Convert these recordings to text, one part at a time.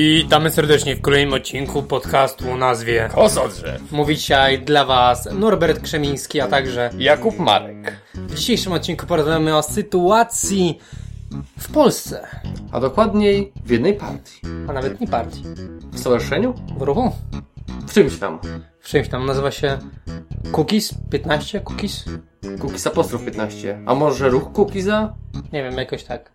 Witamy serdecznie w kolejnym odcinku podcastu o nazwie Kozodrze. Mówi dzisiaj dla Was Norbert Krzemiński, a także Jakub Marek. w dzisiejszym odcinku porozmawiamy o sytuacji w Polsce, A dokładniej w jednej partii. a nawet nie partii, W stowarzyszeniu? w ruchu. W czymś tam. W czymś tam nazywa się Cookies 15, Cookies? Cookies apostrof 15. A może ruch Cookiesa? Nie wiem, jakoś tak.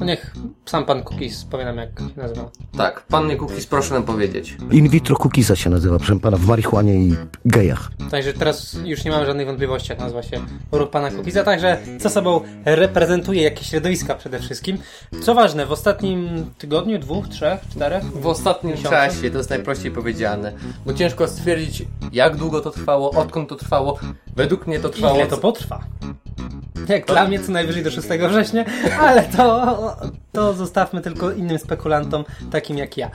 No niech sam pan Cookies powie nam jak się nazywa. Tak, pannie Cookies proszę nam powiedzieć. In vitro cookiesa się nazywa, proszę pana, w marihuanie i gejach. Także teraz już nie mam żadnych wątpliwości, jak nazywa się ruch pana Cookiesa. Także co sobą reprezentuje jakie środowiska przede wszystkim. Co ważne, w ostatnim tygodniu, dwóch, trzech, czterech, W ostatnim Miesiącu? czasie, to jest najprościej powiedziane, bo ciężko stwierdzić, jak długo to trwało, odkąd to trwało. Według mnie to trwało... ile to potrwa. Jak dla mnie co najwyżej do 6 września, ale to, to zostawmy tylko innym spekulantom, takim jak ja.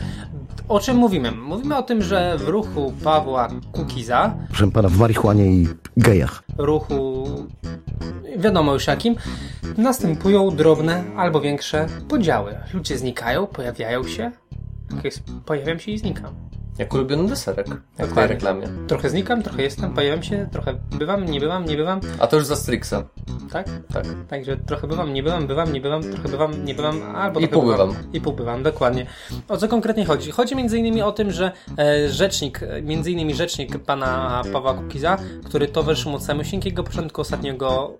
O czym mówimy? Mówimy o tym, że w ruchu Pawła Kukiza, Proszę pana, w marihuanie i gejach. ruchu wiadomo już jakim, następują drobne albo większe podziały. Ludzie znikają, pojawiają się, pojawiam się i znikam. Jak ulubiony deserek. Jak w tej Dokładnie. reklamie. Trochę znikam, trochę jestem, pojawiam się, trochę bywam, nie bywam, nie bywam, A to już za Strixa. tak? Tak. Także trochę bywam, nie bywam, bywam, nie bywam, trochę bywam, nie bywam, albo I trochę półbywam. I półbywam, dokładnie. O co konkretnie chodzi? Chodzi między innymi o tym, że e, rzecznik, między innymi rzecznik pana Pawła Kukiza, który towarzyszył mu od samego początku ostatniego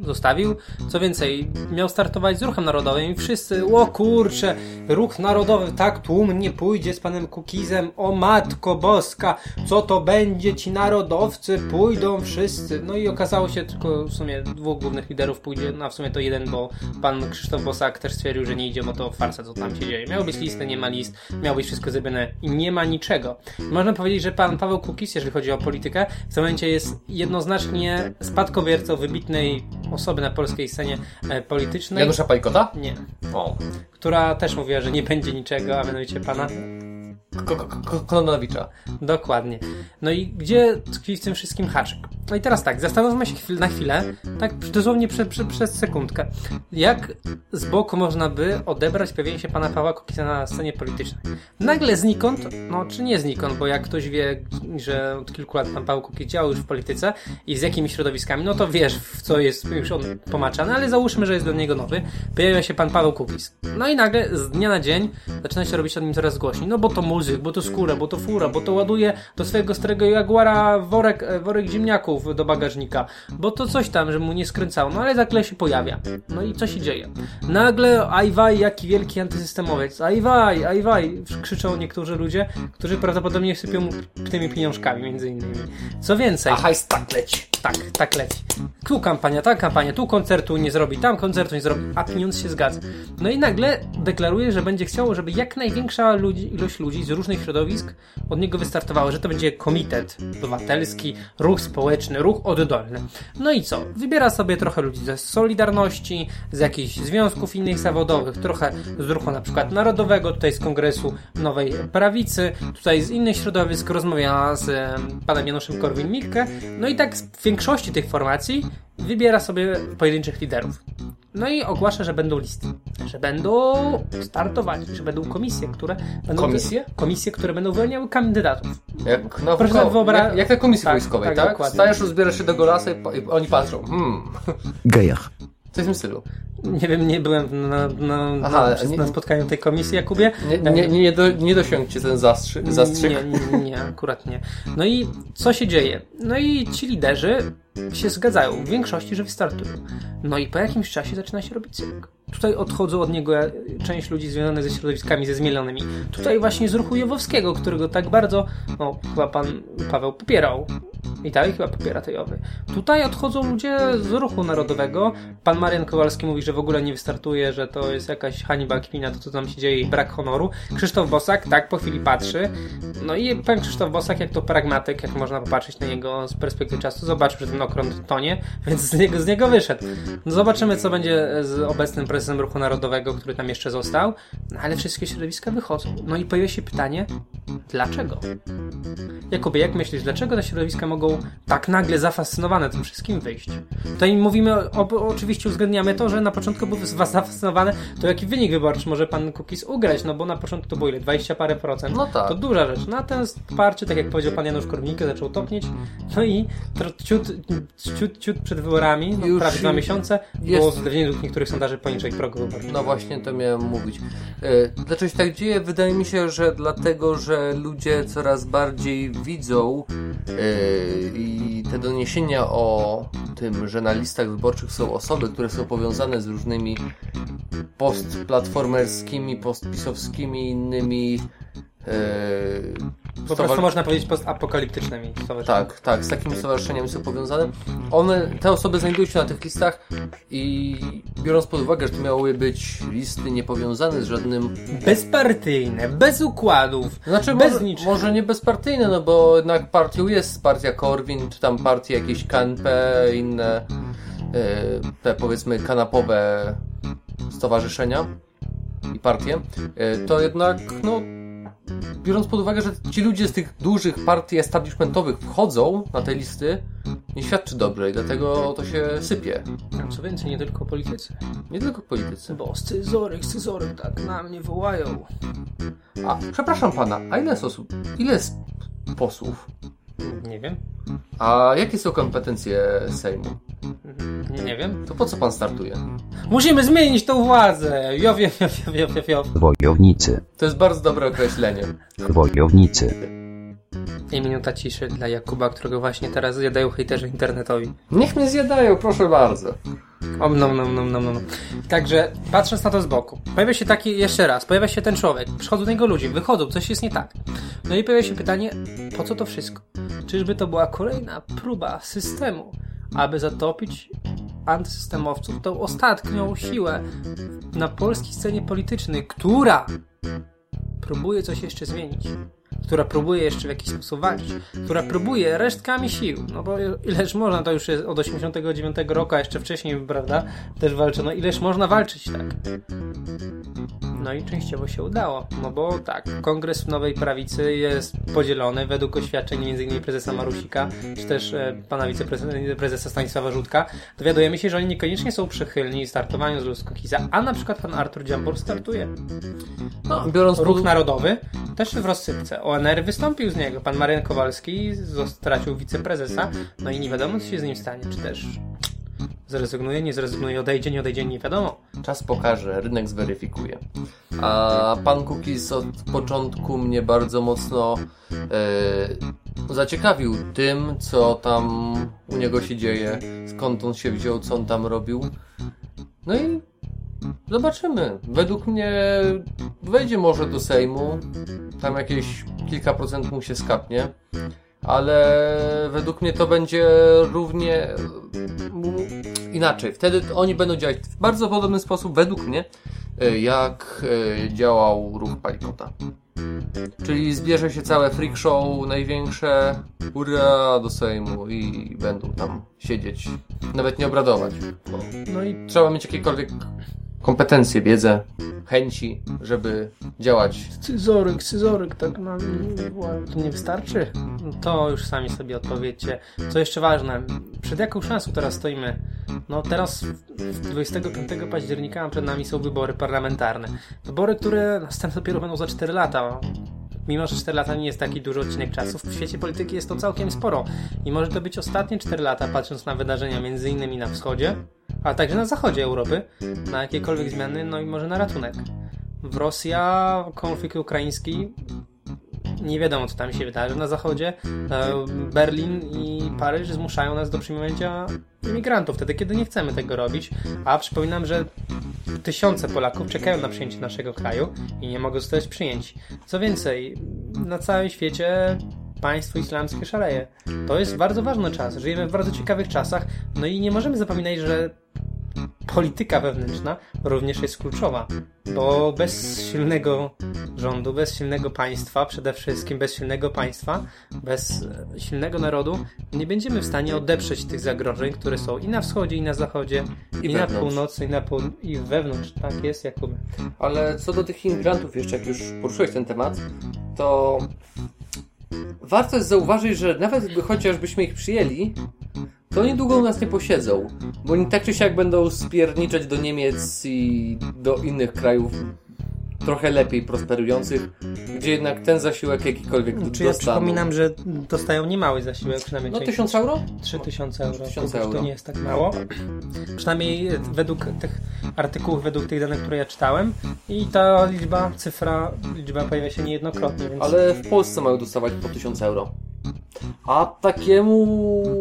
zostawił. Co więcej, miał startować z ruchem narodowym i wszyscy, o kurcze, ruch narodowy tak tłumnie pójdzie z panem Kukizem, o matko boska, co to będzie, ci narodowcy pójdą wszyscy. No i okazało się tylko w sumie dwóch głównych liderów pójdzie, no a w sumie to jeden, bo pan Krzysztof Bosak też stwierdził, że nie idzie, bo to farsa, co tam się dzieje. Miał być listy, nie ma list, miało być wszystko zrobione i nie ma niczego. Można powiedzieć, że pan Paweł Kukiz, jeżeli chodzi o politykę, w tym momencie jest jednoznacznie spadkobiercą wybitnej osoby na polskiej scenie e, politycznej. Janusza Pajkota? Nie. O. Która też mówiła, że nie będzie niczego, a mianowicie pana. Kononowicza. Dokładnie. No i gdzie tkwi w tym wszystkim haczyk? No i teraz tak, zastanówmy się chwil, na chwilę, tak dosłownie prze, prze, przez sekundkę. Jak z boku można by odebrać pojawienie się pana Pawła Kukiza na scenie politycznej? Nagle znikąd, no czy nie znikąd, bo jak ktoś wie, że od kilku lat pan Paweł Kukiz działał już w polityce i z jakimi środowiskami, no to wiesz, w co jest już on pomaczany, ale załóżmy, że jest do niego nowy. Pojawia się pan Paweł Kukiz. No i nagle z dnia na dzień zaczyna się robić o nim coraz głośniej, no bo to bo to skóra, bo to fura, bo to ładuje do swojego starego Jaguara worek, e, worek ziemniaków do bagażnika, bo to coś tam, że mu nie skręcało, no ale nagle się pojawia. No i co się dzieje? Nagle ajwaj, jaki wielki antysystemowiec, ajwaj, ajwaj, krzyczą niektórzy ludzie, którzy prawdopodobnie sypią tymi pieniążkami między innymi. Co więcej... A hajs tak leci. Tak, tak leci. Tu kampania, ta kampania, tu koncertu nie zrobi, tam koncertu nie zrobi, a pieniądz się zgadza. No i nagle deklaruje, że będzie chciał, żeby jak największa ludzi, ilość ludzi z różnych środowisk od niego wystartowała, że to będzie komitet obywatelski, ruch społeczny, ruch oddolny. No i co? Wybiera sobie trochę ludzi ze Solidarności, z jakichś związków innych zawodowych, trochę z ruchu na przykład narodowego, tutaj z Kongresu Nowej Prawicy, tutaj z innych środowisk rozmawia z em, panem Januszem Korwin-Mikke, no i tak w większości tych formacji wybiera sobie pojedynczych liderów. No i ogłasza, że będą listy, że będą startować, że będą komisje, które będą Komisje? komisje, które będą wyłaniały kandydatów. Jak, na Proszę sobie wyobrazić- jak, jak na komisji Tak, wojskowej, tak, tak? Stajesz, rozbierasz się do golasa i, i oni patrzą. Hmm. Gejach. Coś w tym stylu. Nie wiem, nie byłem na, na, Aha, na, nie- na spotkaniu tej komisji, Jakubie. Nie, nie, nie, do, nie dosiągnie ten zastrzyk. zastrzyk. Nie, nie, nie, akurat nie. No i co się dzieje? No i ci liderzy się zgadzają w większości, że wystartują. No i po jakimś czasie zaczyna się robić cyrk. Tutaj odchodzą od niego część ludzi związanych ze środowiskami ze zmielonymi. Tutaj właśnie z ruchu Jowowskiego, którego tak bardzo, no chyba pan Paweł popierał. I dalej chyba popiera tej owy. Tutaj odchodzą ludzie z ruchu narodowego. Pan Marian Kowalski mówi, że w ogóle nie wystartuje, że to jest jakaś hańba kpina, to co tam się dzieje i brak honoru. Krzysztof Bosak tak po chwili patrzy. No i pan Krzysztof Bosak, jak to pragmatyk, jak można popatrzeć na niego z perspektywy czasu, zobaczył, że ten okrąt tonie, więc z niego, z niego wyszedł. No zobaczymy, co będzie z obecnym prezydentem prezesem Ruchu Narodowego, który tam jeszcze został, no ale wszystkie środowiska wychodzą. No i pojawia się pytanie, dlaczego? Jakubie, jak myślisz, dlaczego te środowiska mogą tak nagle zafascynowane tym wszystkim wyjść? Tutaj mówimy, o, oczywiście uwzględniamy to, że na początku był was zafascynowany, to jaki wynik wyborczy może pan Kukis ugrać, no bo na początku to było ile? 20 parę procent. No tak. To duża rzecz. Natomiast parcie, tak jak powiedział pan Janusz Korwin-Mikke, zaczął topnieć, no i ciut, ciut, ciut przed wyborami, no prawie dwa miesiące, było według niektórych sondaży poniżej progu wyborczego. No właśnie, to miałem mówić. E, Dlaczego się tak dzieje? Wydaje mi się, że dlatego, że ludzie coraz bardziej widzą e, i te doniesienia o tym, że na listach wyborczych są osoby, które są powiązane z różnymi postplatformerskimi, postpisowskimi innymi e, Po prostu można powiedzieć postapokaliptycznymi stowarzyszeniami. tak, tak, z takimi stowarzyszeniami są powiązane. One, te osoby znajdują się na tych listach i biorąc pod uwagę, że to miały być listy niepowiązane z żadnym Bezpartyjne, bez układów, Znaczy, bez może, niczego. może nie bezpartyjne, no bo jednak partią jest partia Korwin, czy tam partie jakieś KNP, inne e, te powiedzmy kanapowe stowarzyszenia i partie, e, to jednak, no, biorąc pod uwagę, że ci ludzie z tych dużych partii establishmentowych wchodzą na te listy, nie świadczy dobrze i dlatego to się sypie. A co więcej, nie tylko politycy. Nie tylko politycy. Bo scyzoryk, scyzoryk, tak na mnie wołają. A, przepraszam pana, a ile jest osób, ile jest posłów? Nie wiem. A jakie są kompetencje Sejmu? Nie, nie wiem. To po co pan startuje? Musimy zmienić tą władzę. Jo, jo, jo, jo, jo, jo, jo. Wojownicy, To jest bardzo dobre określenie. wojownicy, I minuta ciszy dla Jakuba, którego właśnie teraz zjadają hejterzy internetowi. Niech mnie zjadają, proszę bardzo. Om, nom, nom. Także, patrząc na to z boku, pojawia się taki, jeszcze raz, pojawia się ten człowiek, przychodzą do niego ludzie, wychodzą, coś jest nie tak. No i pojawia się pytanie, po co to wszystko? Czyżby to była kolejna próba systemu, aby zatopić antysystemowców, tą ostatnią siłę na polskiej scenie politycznej, która próbuje coś jeszcze zmienić, która próbuje jeszcze w jakiś sposób walczyć, która próbuje resztkami sił, no bo ileż można, to już jest od 89 roku, a jeszcze wcześniej, prawda, też walczono, ileż można walczyć, tak. No i częściowo się udało, no bo tak, Kongres Nowej Prawicy jest podzielony według oświadczeń m.in. prezesa Marusika, czy też e, pana wiceprezesa Stanisława Żółtka. Dowiadujemy się, że oni niekoniecznie są przychylni startowaniu z Luskokiza, a na przykład pan Artur Dziambor startuje. No, biorąc Ruch pod... Narodowy też w rozsypce. ONR wystąpił z niego. Pan Marian Kowalski stracił wiceprezesa. No i nie wiadomo, co się z nim stanie. Czy też zrezygnuje, nie zrezygnuje, odejdzie, nie odejdzie, nie wiadomo. Czas pokaże, rynek zweryfikuje. A pan Cookies od początku mnie bardzo mocno e, zaciekawił tym, co tam u niego się dzieje, skąd on się wziął, co on tam robił. No i zobaczymy. Według mnie wejdzie może do Sejmu, tam jakieś kilka procent mu się skapnie, ale według mnie to będzie równie inaczej. Wtedy oni będą działać w bardzo podobny sposób, według mnie, e, jak e, działał ruch Palikota. Czyli zbierze się całe freak show największe, ura do Sejmu i będą tam siedzieć, nawet nie obradować. No i trzeba mieć jakiekolwiek kompetencje, wiedzę, chęci, żeby działać. scyzoryk, scyzoryk, tak na to nie wystarczy? To już sami sobie odpowiedzcie. Co jeszcze ważne, przed jaką szansą teraz stoimy? No teraz 25 października przed nami są wybory parlamentarne. Wybory, które następne dopiero będą za 4 lata. Mimo, że 4 lata nie jest taki duży odcinek czasu, w świecie polityki jest to całkiem sporo. I może to być ostatnie 4 lata, patrząc na wydarzenia między innymi na wschodzie, a także na zachodzie Europy, na jakiekolwiek zmiany, no i może na ratunek. W Rosja, konflikt ukraiński, nie wiadomo co tam się wydarzy na zachodzie. E, Berlin i Paryż zmuszają nas do przyjmowania imigrantów, wtedy kiedy nie chcemy tego robić. A przypominam, że tysiące Polaków czekają na przyjęcie naszego kraju i nie mogą zostać przyjęci. Co więcej, na całym świecie państwo islamskie szaleje. To jest bardzo ważny czas. Żyjemy w bardzo ciekawych czasach, no i nie możemy zapominać, że polityka wewnętrzna również jest kluczowa, bo bez silnego rządu, bez silnego państwa, przede wszystkim bez silnego państwa, bez e, silnego narodu, nie będziemy w stanie odeprzeć tych zagrożeń, które są i na wschodzie, i na zachodzie, I i, na północy, i na poł- i wewnątrz. Tak jest, Jakubie. Ale co do tych imigrantów, jeszcze jak już poruszyłeś ten temat, to warto jest zauważyć, że nawet gdyby chociażbyśmy ich przyjęli, to oni długo u nas nie posiedzą. Bo oni tak czy siak będą spierniczać do Niemiec i do innych krajów trochę lepiej prosperujących, gdzie jednak ten zasiłek jakikolwiek Czy ja dostaną. przypominam, że dostają niemały zasiłek, przynajmniej No część. 1000 euro? 3000 euro. 3000 To euro. nie jest tak mało. Przynajmniej według tych artykułów, według tych danych, które ja czytałem. I ta liczba, cyfra, liczba pojawia się niejednokrotnie, więc Ale w Polsce mają dostawać po 1000 euro. A takiemu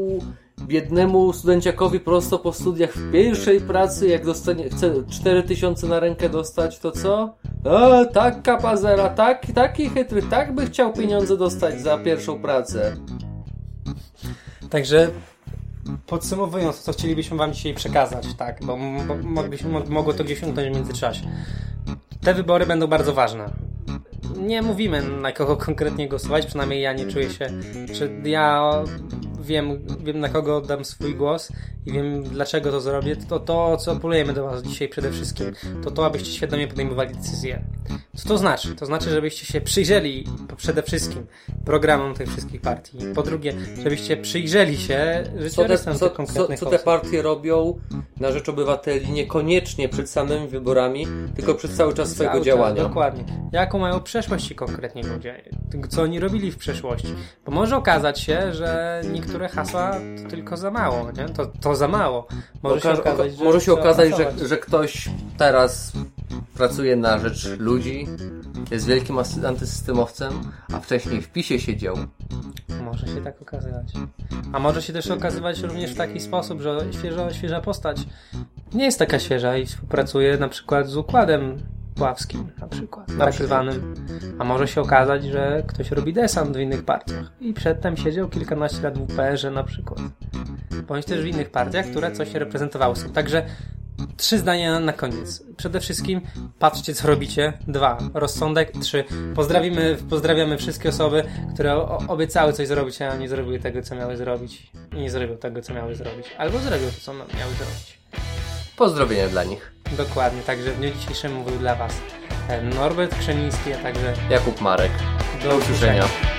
biednemu studenciakowi prosto po studiach w pierwszej pracy, jak dostanie, chce 4000 na rękę dostać, to co? A, tak kapazera, tak, taki chytry, tak by chciał pieniądze dostać za pierwszą pracę. Także podsumowując, co chcielibyśmy Wam dzisiaj przekazać, tak, bo, bo mogliśmy, mo- mogło to gdzieś umknąć w międzyczasie. Te wybory będą bardzo ważne. Nie mówimy na kogo konkretnie głosować, przynajmniej ja nie czuję się, czy ja wiem, wiem na kogo oddam swój głos i wiem dlaczego to zrobię. To to, co apelujemy do Was dzisiaj przede wszystkim, to to, abyście świadomie podejmowali decyzje. Co to znaczy? To znaczy, żebyście się przyjrzeli przede wszystkim programom tych wszystkich partii. Po drugie, żebyście przyjrzeli się Co te, życiorysom co, tych co, konkretnych co te partie robią na rzecz obywateli, niekoniecznie przed samymi wyborami, tylko przez cały czas swojego Cały czas, działania. Dokładnie. Jaką mają przeszłość ci konkretnie ludzie? Co oni robili w przeszłości? Bo może okazać się, że niektóre hasła to tylko za mało, nie? To, to za mało. Może się Oka- okazać, oka- że może się okazać, że, że ktoś teraz pracuje na rzecz ludzi, jest wielkim antysystemowcem, a wcześniej w PiSie siedział. Może się tak okazywać. A może się też okazywać również w taki sposób, że świeża, świeża postać nie jest taka świeża i współpracuje na przykład z układem Pławskim, na przykład, zwanym. A może się okazać, że ktoś robi desant w innych partiach i przedtem siedział kilkanaście lat w UPR-ze na przykład. Bądź też w innych partiach, które coś reprezentowały. Są. Także Trzy zdania na koniec. Przede wszystkim patrzcie, co robicie. Dwa, rozsądek. Trzy, pozdrawimy, pozdrawiamy wszystkie osoby, które obiecały coś zrobić, a nie zrobiły tego, co miały zrobić. I nie zrobią tego, co miały zrobić. Albo zrobią to, co miały zrobić. Pozdrowienia dla nich. Dokładnie, także w dniu dzisiejszym mówił dla Was e, Norbert Krzemiński, a także Jakub Marek. do Do usłyszenia. usłyszenia.